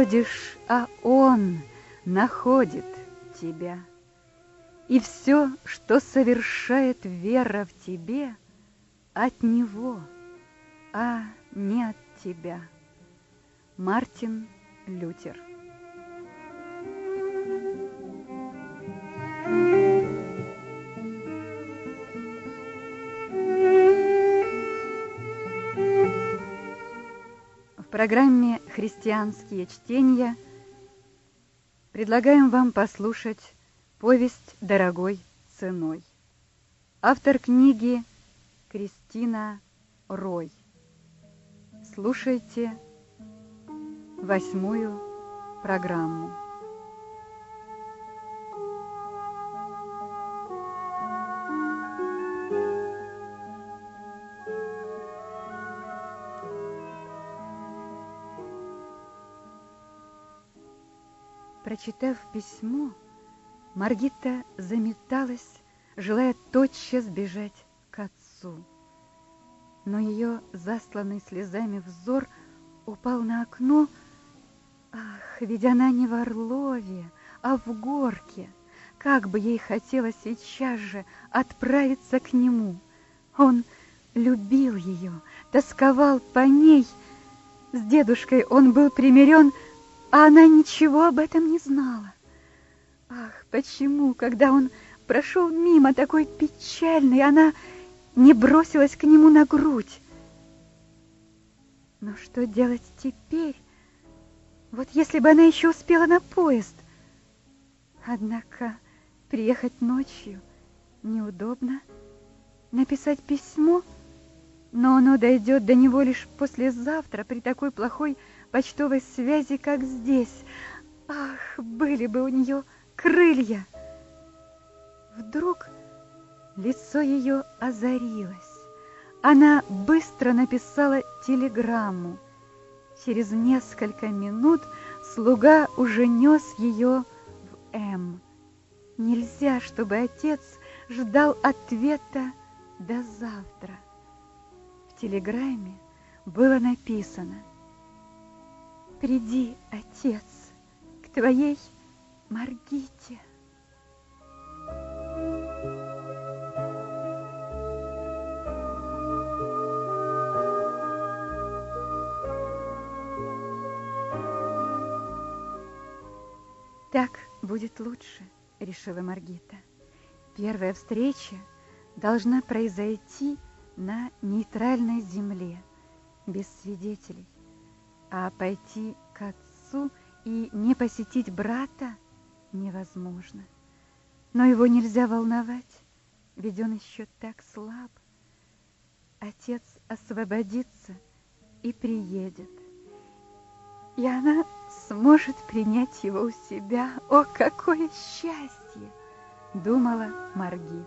находишь, а он находит тебя. И все, что совершает вера в тебе, от него, а не от тебя. Мартин Лютер В программе «Христианские чтения» предлагаем вам послушать повесть «Дорогой ценой». Автор книги Кристина Рой. Слушайте восьмую программу. Прочитав письмо, Маргита заметалась, желая тотчас бежать к отцу. Но ее засланный слезами взор упал на окно, Ах, ведь она не в Орлове, а в Горке. Как бы ей хотелось сейчас же отправиться к нему. Он любил ее, тосковал по ней. С дедушкой он был примирен, а она ничего об этом не знала. Ах, почему, когда он прошел мимо такой печальный, она не бросилась к нему на грудь? Но что делать теперь? Вот если бы она еще успела на поезд. Однако приехать ночью неудобно. Написать письмо, но оно дойдет до него лишь послезавтра при такой плохой почтовой связи, как здесь. Ах, были бы у нее крылья! Вдруг лицо ее озарилось. Она быстро написала телеграмму. Через несколько минут слуга уже нес ее в М. Нельзя, чтобы отец ждал ответа до завтра. В телеграмме было написано «Приди, отец, к твоей Маргите». Так будет лучше, решила Маргита. Первая встреча должна произойти на нейтральной земле, без свидетелей. А пойти к отцу и не посетить брата невозможно. Но его нельзя волновать, ведь он еще так слаб. Отец освободится и приедет. И она сможет принять его у себя. О, какое счастье! Думала Маргита.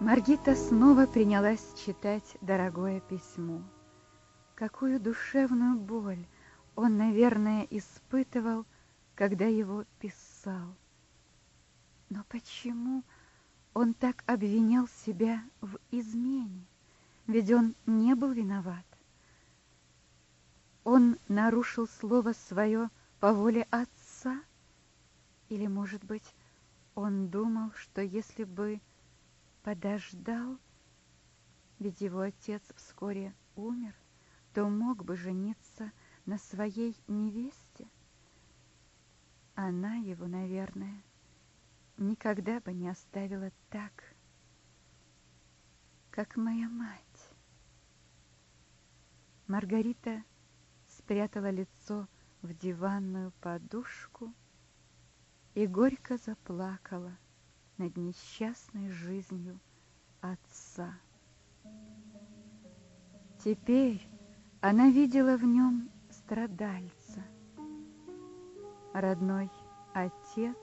Маргита снова принялась читать дорогое письмо. Какую душевную боль он, наверное, испытывал, когда его писал. Но почему он так обвинял себя в измене? Ведь он не был виноват. Он нарушил слово свое по воле отца? Или, может быть, он думал, что если бы подождал, ведь его отец вскоре умер, то мог бы жениться на своей невесте? Она его, наверное, никогда бы не оставила так, как моя мать. Маргарита спрятала лицо в диванную подушку и горько заплакала над несчастной жизнью отца. Теперь она видела в нем страдальца. Родной отец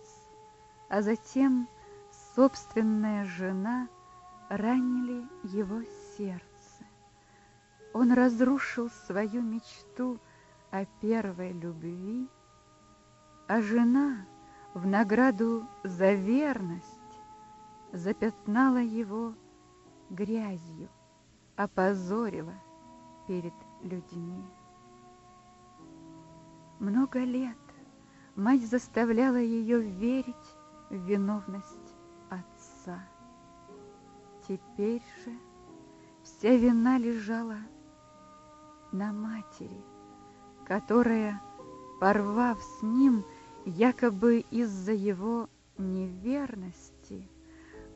а затем собственная жена ранили его сердце. Он разрушил свою мечту о первой любви А жена в награду за верность запятнала его грязью, опозорила перед людьми. Много лет мать заставляла ее верить в виновность отца. Теперь же вся вина лежала на матери, которая, порвав с ним, якобы из-за его неверности,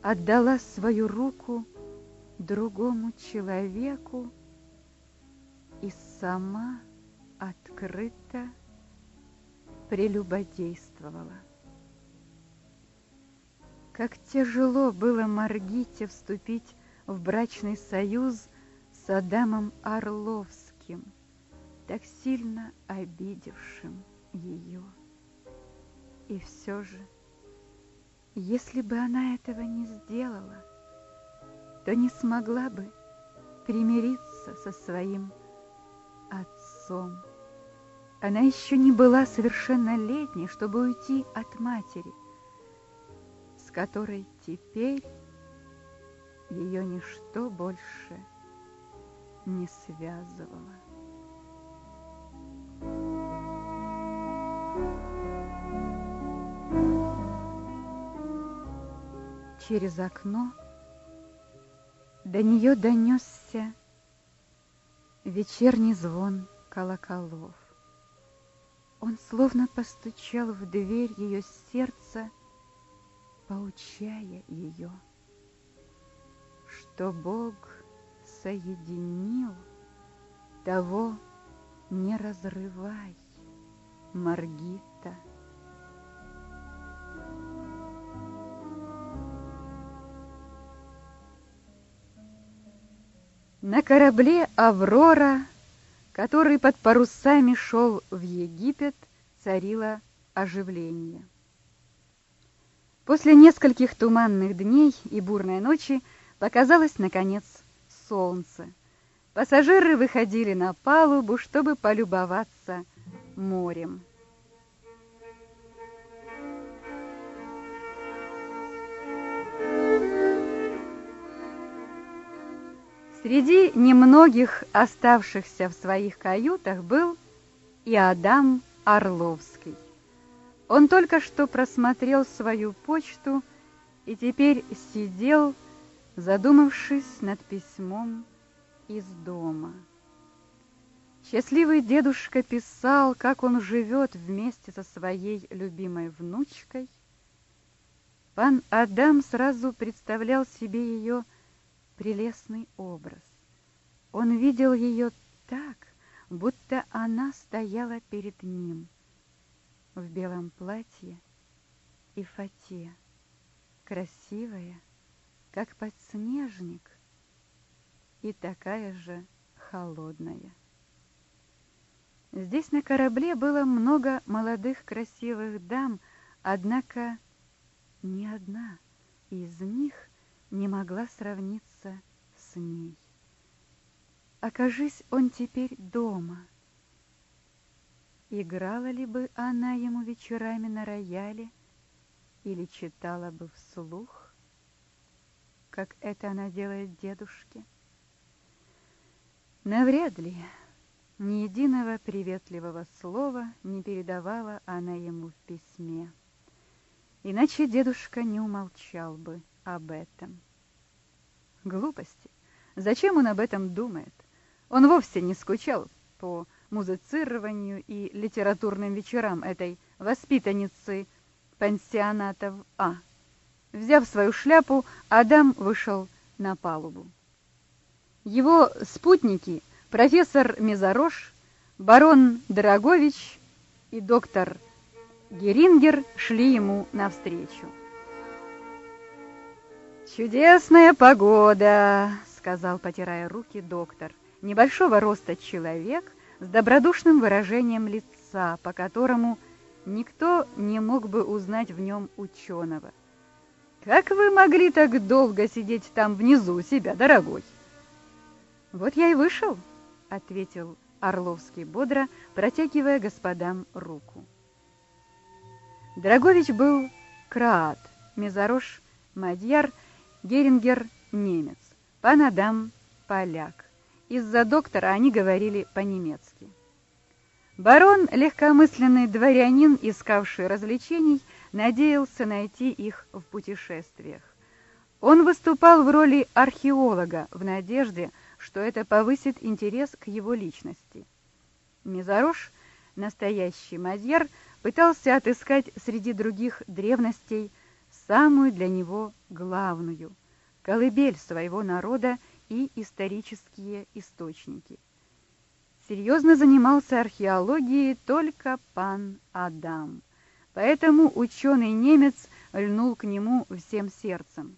отдала свою руку другому человеку и сама открыто прелюбодействовала. Как тяжело было Маргите вступить в брачный союз с Адамом Орловским, так сильно обидевшим ее. И все же, если бы она этого не сделала, то не смогла бы примириться со своим отцом. Она еще не была совершеннолетней, чтобы уйти от матери, с которой теперь ее ничто больше не связывало. Через окно до нее донесся вечерний звон колоколов. Он словно постучал в дверь ее сердца, поучая ее, что Бог соединил, того не разрывай, Маргита. На корабле «Аврора», который под парусами шел в Египет, царило оживление. После нескольких туманных дней и бурной ночи показалось, наконец, солнце. Пассажиры выходили на палубу, чтобы полюбоваться морем. Среди немногих оставшихся в своих каютах был и Адам Орловский. Он только что просмотрел свою почту и теперь сидел, задумавшись над письмом из дома. Счастливый дедушка писал, как он живет вместе со своей любимой внучкой. Пан Адам сразу представлял себе ее прелестный образ. Он видел ее так, будто она стояла перед ним в белом платье и фате, красивая, как подснежник, и такая же холодная. Здесь на корабле было много молодых красивых дам, однако ни одна из них не могла сравниться с ней. Окажись он теперь дома. Играла ли бы она ему вечерами на рояле или читала бы вслух, как это она делает дедушке? Навряд ли ни единого приветливого слова не передавала она ему в письме. Иначе дедушка не умолчал бы об этом. Глупости. Зачем он об этом думает? Он вовсе не скучал по музицированию и литературным вечерам этой воспитанницы пансионата в А. Взяв свою шляпу, Адам вышел на палубу. Его спутники, профессор Мезарош, барон Дорогович и доктор Герингер шли ему навстречу. «Чудесная погода!» — сказал, потирая руки, доктор. Небольшого роста человек с добродушным выражением лица, по которому никто не мог бы узнать в нем ученого. «Как вы могли так долго сидеть там внизу себя, дорогой?» «Вот я и вышел», — ответил Орловский бодро, протягивая господам руку. Драгович был Краат, Мезарош – Мадьяр, Герингер – немец, пан Адам – поляк. Из-за доктора они говорили по-немецки. Барон, легкомысленный дворянин, искавший развлечений, надеялся найти их в путешествиях. Он выступал в роли археолога в надежде, что это повысит интерес к его личности. Мизарош, настоящий мадьяр, пытался отыскать среди других древностей самую для него главную – колыбель своего народа и исторические источники – серьезно занимался археологией только пан Адам. Поэтому ученый-немец льнул к нему всем сердцем.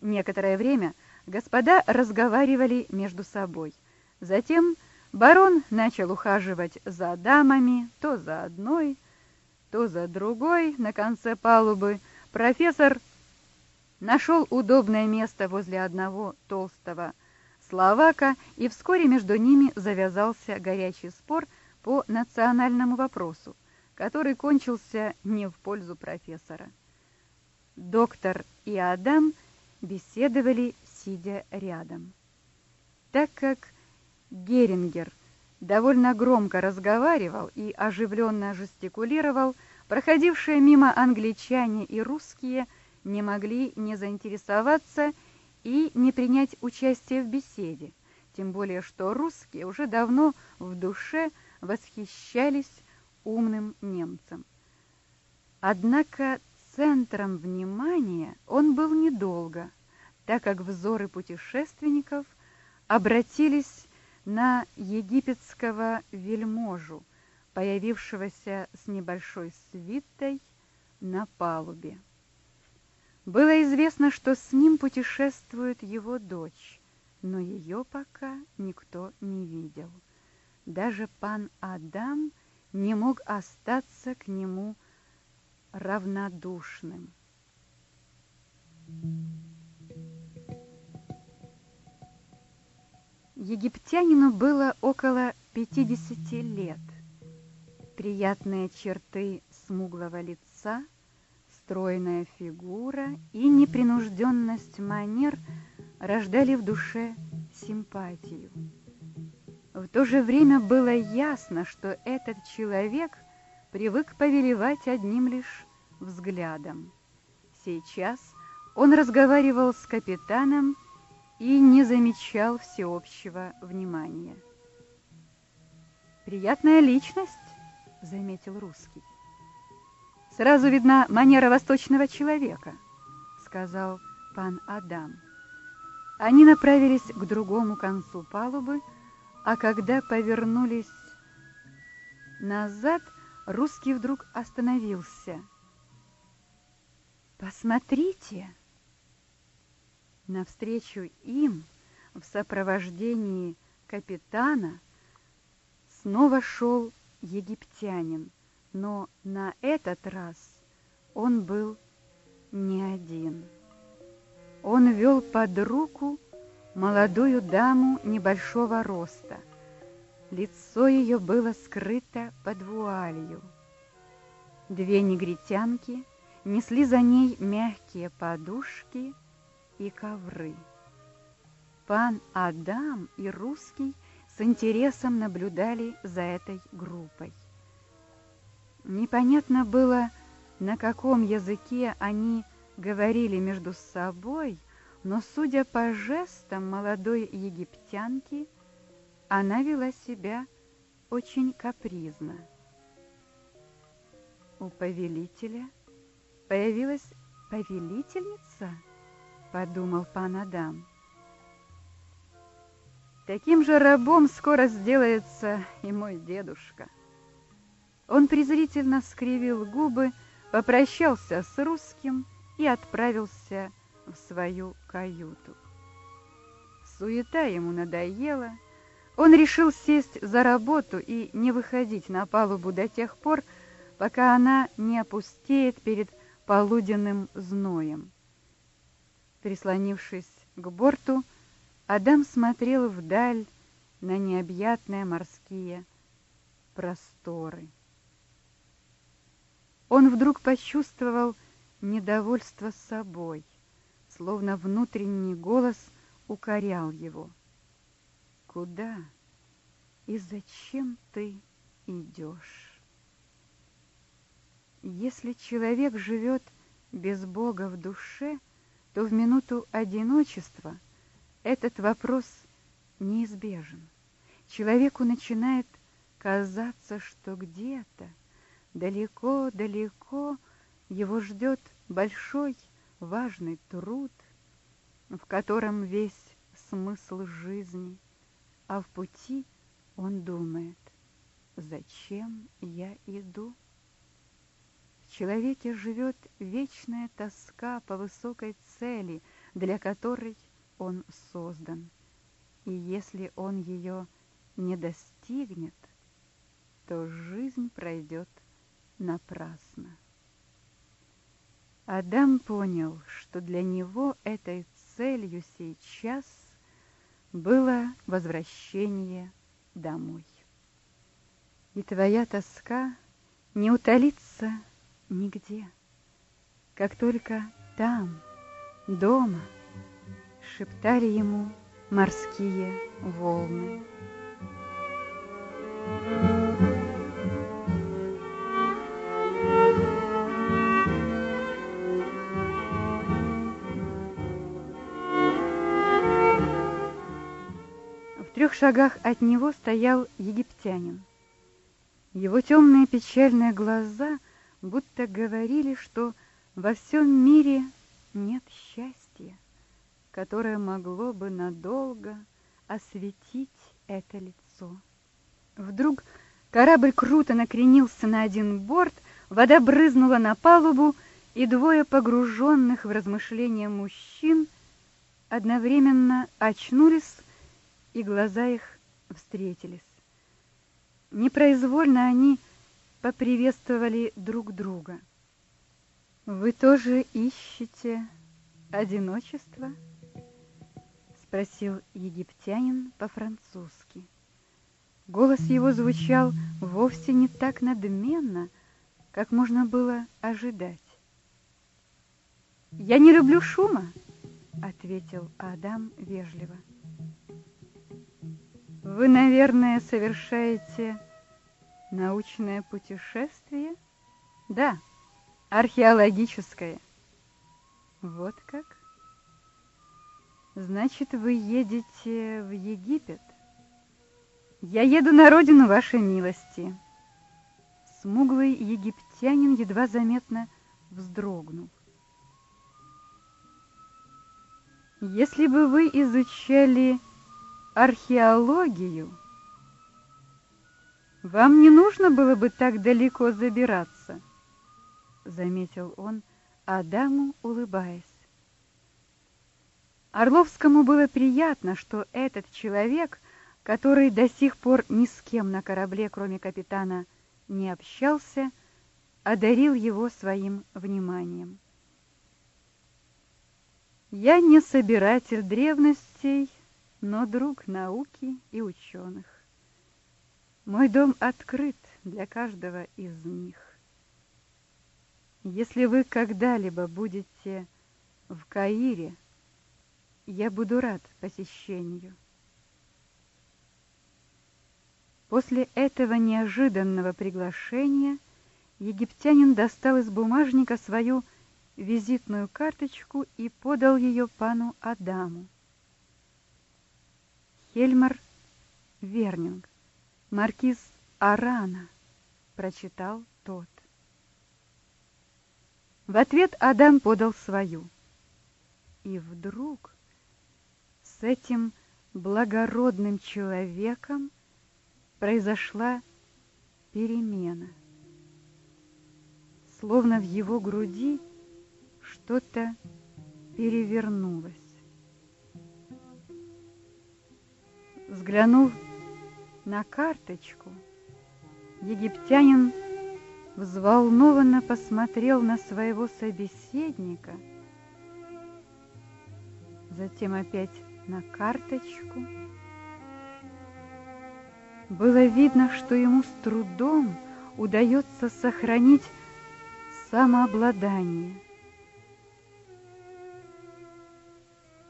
Некоторое время господа разговаривали между собой. Затем барон начал ухаживать за дамами, то за одной, то за другой на конце палубы. Профессор нашел удобное место возле одного толстого словака, и вскоре между ними завязался горячий спор по национальному вопросу, который кончился не в пользу профессора. Доктор и Адам беседовали, сидя рядом. Так как Герингер довольно громко разговаривал и оживленно жестикулировал, проходившие мимо англичане и русские не могли не заинтересоваться и не принять участие в беседе, тем более что русские уже давно в душе восхищались умным немцем. Однако центром внимания он был недолго, так как взоры путешественников обратились на египетского вельможу, появившегося с небольшой свитой на палубе. Было известно, что с ним путешествует его дочь, но ее пока никто не видел. Даже пан Адам не мог остаться к нему равнодушным. Египтянину было около 50 лет. Приятные черты смуглого лица – стройная фигура и непринужденность манер рождали в душе симпатию. В то же время было ясно, что этот человек привык повелевать одним лишь взглядом. Сейчас он разговаривал с капитаном и не замечал всеобщего внимания. «Приятная личность», — заметил русский. Сразу видна манера восточного человека, сказал пан Адам. Они направились к другому концу палубы, а когда повернулись назад, русский вдруг остановился. «Посмотрите!» Навстречу им в сопровождении капитана снова шел египтянин но на этот раз он был не один. Он вел под руку молодую даму небольшого роста. Лицо ее было скрыто под вуалью. Две негритянки несли за ней мягкие подушки и ковры. Пан Адам и русский с интересом наблюдали за этой группой. Непонятно было, на каком языке они говорили между собой, но, судя по жестам молодой египтянки, она вела себя очень капризно. У повелителя появилась повелительница, подумал пан Адам. Таким же рабом скоро сделается и мой дедушка. Он презрительно скривил губы, попрощался с русским и отправился в свою каюту. Суета ему надоела. Он решил сесть за работу и не выходить на палубу до тех пор, пока она не опустеет перед полуденным зноем. Прислонившись к борту, Адам смотрел вдаль на необъятные морские просторы. он вдруг почувствовал недовольство собой, словно внутренний голос укорял его. Куда и зачем ты идешь? Если человек живет без Бога в душе, то в минуту одиночества этот вопрос неизбежен. Человеку начинает казаться, что где-то далеко-далеко его ждет большой важный труд, в котором весь смысл жизни, а в пути он думает, зачем я иду? Человеке живет вечная тоска по высокой цели, для которой он создан. И если он ее не достигнет, то жизнь пройдет напрасно. Адам понял, что для него этой целью сейчас было возвращение домой. И твоя тоска не утолится нигде, как только там, дома, шептали ему морские волны. трех шагах от него стоял египтянин. Его темные печальные глаза будто говорили, что во всем мире нет счастья, которое могло бы надолго осветить это лицо. Вдруг корабль круто накренился на один борт, вода брызнула на палубу, и двое погруженных в размышления мужчин одновременно очнулись и глаза их встретились. Непроизвольно они поприветствовали друг друга. «Вы тоже ищете одиночество?» — спросил египтянин по-французски. Голос его звучал вовсе не так надменно, как можно было ожидать. «Я не люблю шума», — ответил Адам вежливо. Вы, наверное, совершаете научное путешествие? Да, археологическое. Вот как? Значит, вы едете в Египет? Я еду на родину вашей милости. Смуглый египтянин едва заметно вздрогнул. Если бы вы изучали археологию, вам не нужно было бы так далеко забираться, заметил он Адаму, улыбаясь. Орловскому было приятно, что этот человек, который до сих пор ни с кем на корабле, кроме капитана, не общался, одарил его своим вниманием. Я не собиратель древностей, но друг науки и ученых. Мой дом открыт для каждого из них. Если вы когда-либо будете в Каире, я буду рад посещению. После этого неожиданного приглашения египтянин достал из бумажника свою визитную карточку и подал ее пану Адаму. Хельмар Вернинг, маркиз Арана, прочитал тот. В ответ Адам подал свою. И вдруг с этим благородным человеком произошла перемена. Словно в его груди что-то перевернулось. Взглянув на карточку, египтянин взволнованно посмотрел на своего собеседника, затем опять на карточку. Было видно, что ему с трудом удается сохранить самообладание.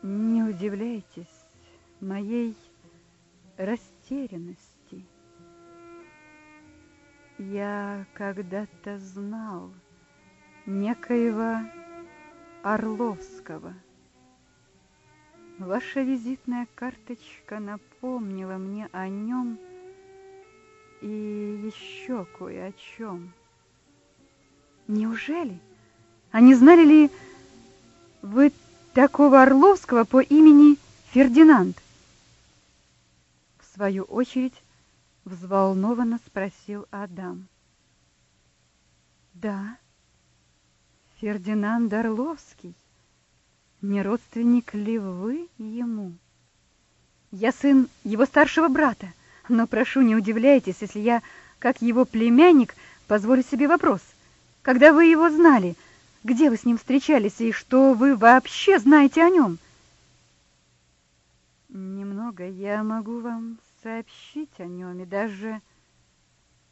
Не удивляйтесь моей растерянности. Я когда-то знал некоего Орловского. Ваша визитная карточка напомнила мне о нем и еще кое о чем. Неужели? А не знали ли вы такого Орловского по имени Фердинанд? Свою очередь взволнованно спросил Адам. Да, Фердинанд Орловский. Не родственник ли вы ему? Я сын его старшего брата, но прошу, не удивляйтесь, если я, как его племянник, позволю себе вопрос. Когда вы его знали, где вы с ним встречались и что вы вообще знаете о нем? Немного я могу вам сообщить о нем, и даже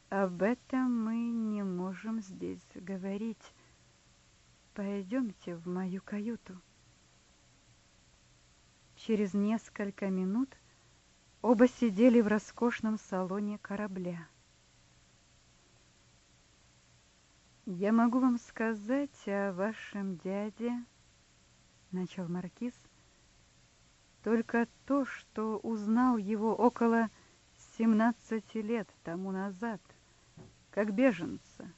об этом мы не можем здесь говорить. Пойдемте в мою каюту. Через несколько минут оба сидели в роскошном салоне корабля. «Я могу вам сказать о вашем дяде», — начал Маркиз, «только то, что узнал его около 17 лет тому назад, как беженца,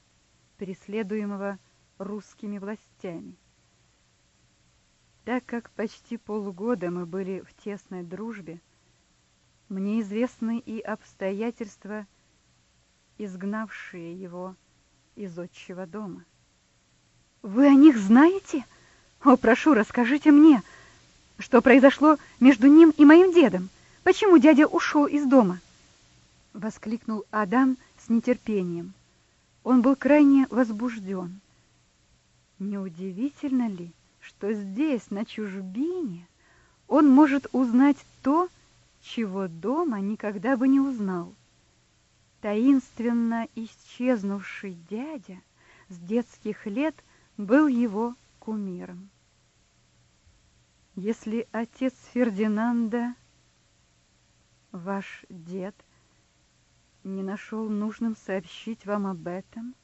преследуемого русскими властями. Так как почти полгода мы были в тесной дружбе, мне известны и обстоятельства, изгнавшие его из отчего дома. Вы о них знаете? О, прошу, расскажите мне, что произошло между ним и моим дедом. Почему дядя ушел из дома? Воскликнул Адам с нетерпением. Он был крайне возбужден. Неудивительно ли, что здесь, на чужбине, он может узнать то, чего дома никогда бы не узнал? Таинственно исчезнувший дядя с детских лет был его кумиром. Если отец Фердинанда, ваш дед, не нашел нужным сообщить вам об этом,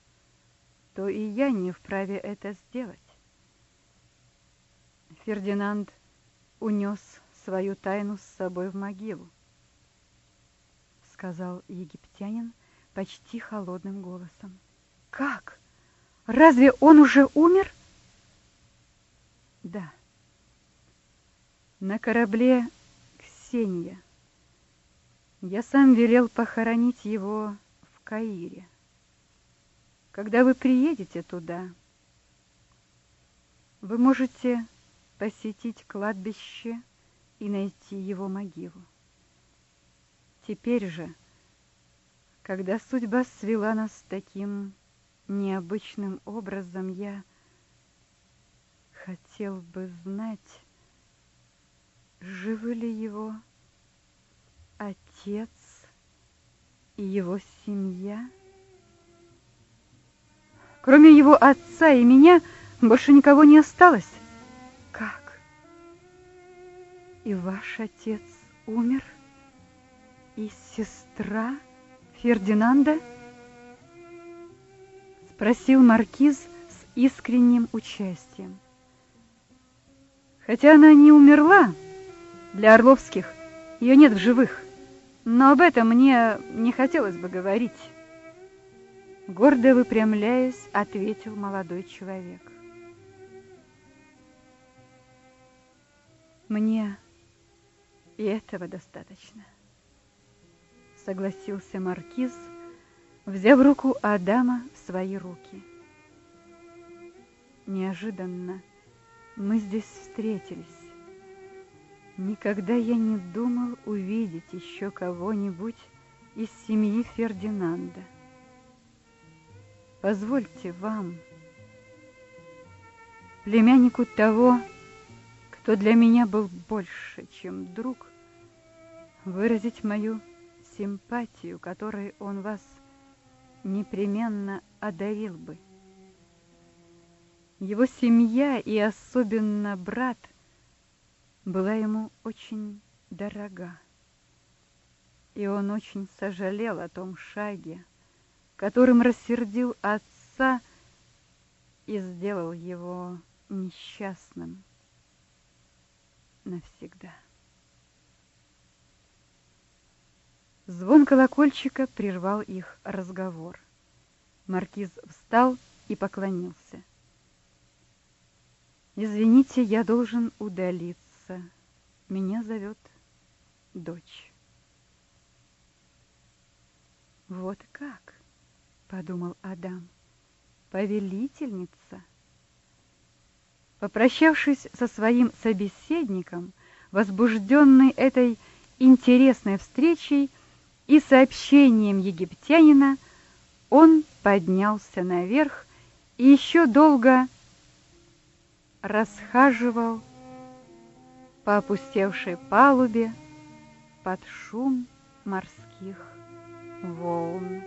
то и я не вправе это сделать. Фердинанд унес свою тайну с собой в могилу сказал египтянин почти холодным голосом. Как? Разве он уже умер? Да. На корабле Ксения. Я сам велел похоронить его в Каире. Когда вы приедете туда, вы можете посетить кладбище и найти его могилу. Теперь же, когда судьба свела нас таким необычным образом, я хотел бы знать, живы ли его отец и его семья. Кроме его отца и меня больше никого не осталось. Как? И ваш отец умер? и сестра Фердинанда? Спросил маркиз с искренним участием. Хотя она не умерла, для Орловских ее нет в живых, но об этом мне не хотелось бы говорить. Гордо выпрямляясь, ответил молодой человек. Мне и этого достаточно согласился маркиз, взяв руку Адама в свои руки. Неожиданно мы здесь встретились. Никогда я не думал увидеть еще кого-нибудь из семьи Фердинанда. Позвольте вам, племяннику того, кто для меня был больше, чем друг, выразить мою симпатию, которой он вас непременно одарил бы. Его семья и особенно брат была ему очень дорога. И он очень сожалел о том шаге, которым рассердил отца и сделал его несчастным навсегда. Звон колокольчика прервал их разговор. Маркиз встал и поклонился. «Извините, я должен удалиться. Меня зовет дочь». «Вот как!» — подумал Адам. «Повелительница!» Попрощавшись со своим собеседником, возбужденный этой интересной встречей, и сообщением египтянина он поднялся наверх и еще долго расхаживал по опустевшей палубе под шум морских волн.